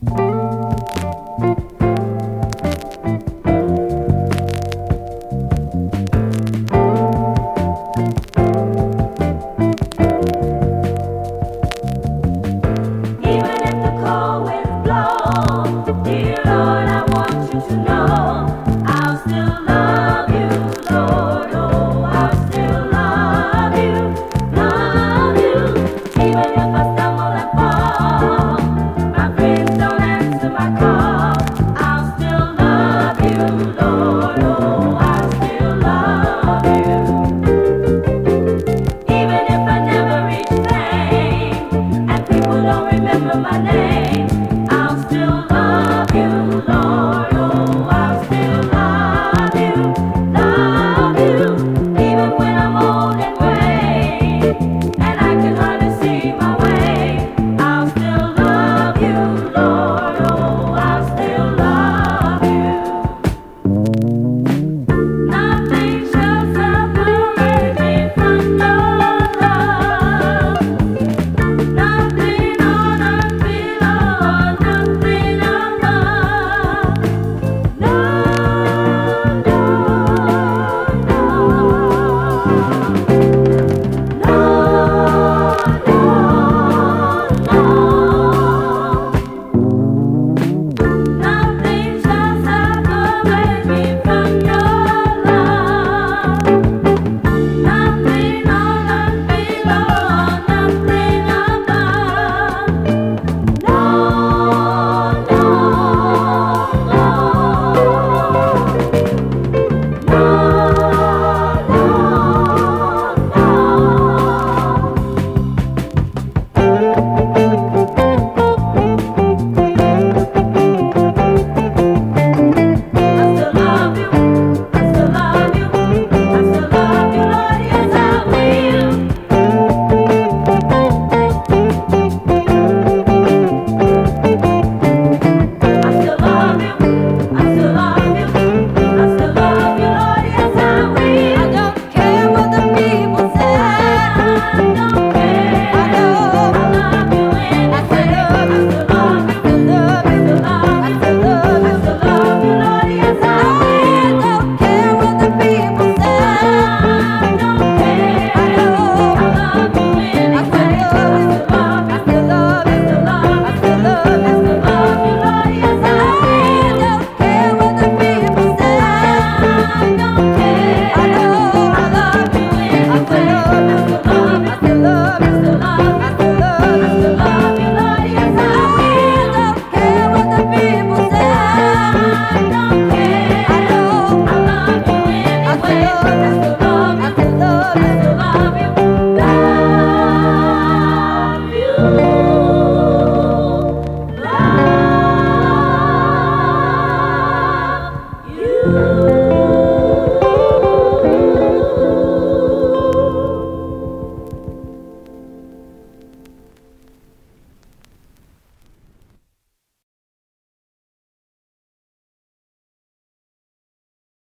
you. Lord.